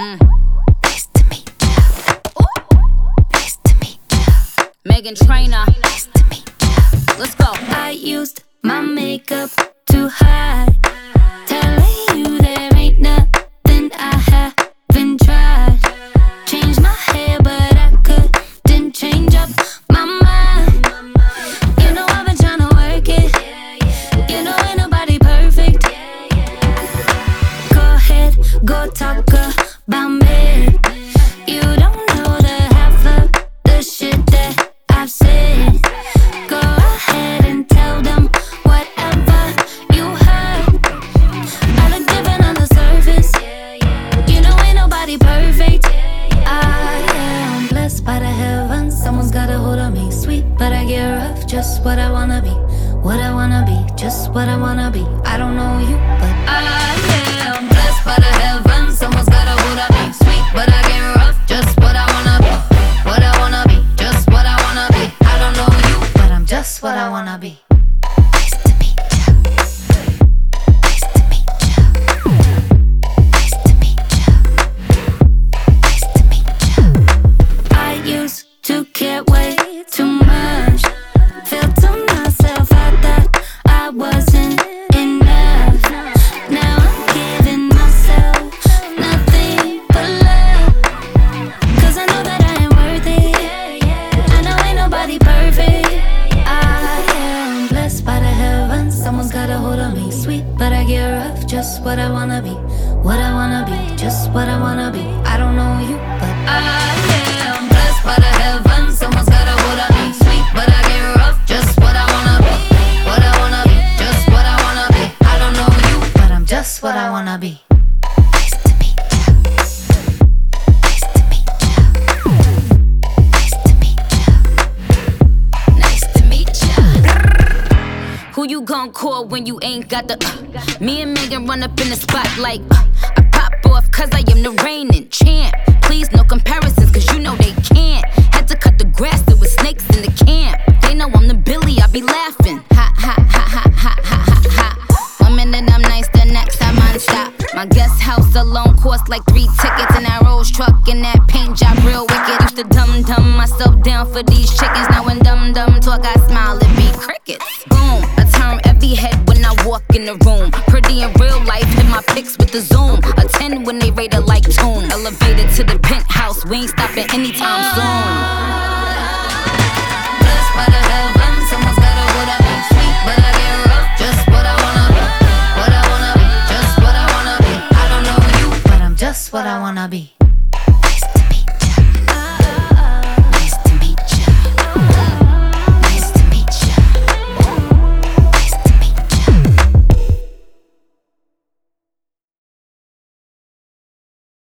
Nice to meet ya. Nice to meet ya. Meghan Trainor. Nice to meet ya. Let's go. I used my makeup to hide. Telling you there ain't nothing I haven't tried. Changed my hair, but I couldn't change up my mind. You know I've been trying to work it. You know ain't nobody perfect. Go ahead, go talk about me. You don't know the half of the shit that I've said. Go ahead and tell them whatever you heard. I look different on the surface. You know ain't nobody perfect. I am blessed by the heavens. Someone's got a hold on me. Sweet, but I get rough. Just what I wanna be. What I wanna be. Just what I wanna be. I don't know you, but I what I wanna be. What I wanna be. What I wanna be. Just what I wanna be. I don't know you, but I am blessed by the heavens. Someone's got a hold on me. Sweet, but I get rough. Just what I wanna be. What I wanna be. Just what I wanna be. I don't know you, but I'm just what I wanna be. Who you gon' call when you ain't got the. Uh, me and Meghan run up in the spotlight. Uh, I pop off cause I am the reigning champ. Please, no comparisons, cause you know they can't. Had to cut the grass, there was snakes in the camp. They know I'm the Billy, I be laughing. Ha ha ha ha ha ha ha. One minute I'm nice, the next I'm on stop. My guest house alone cost like three tickets. And that Rolls truck and that paint job real wicked. Used to dumb dumb myself down for these chickens. Now when dumb dumb talk, I in the room. Pretty in real life, hit my pics with the zoom. A 10 when they rate it like tune. Elevated to the penthouse, we ain't stopping anytime soon. Just what I wanna be. What I wanna be. Just what I wanna be. I don't know you, but I'm just what I wanna be.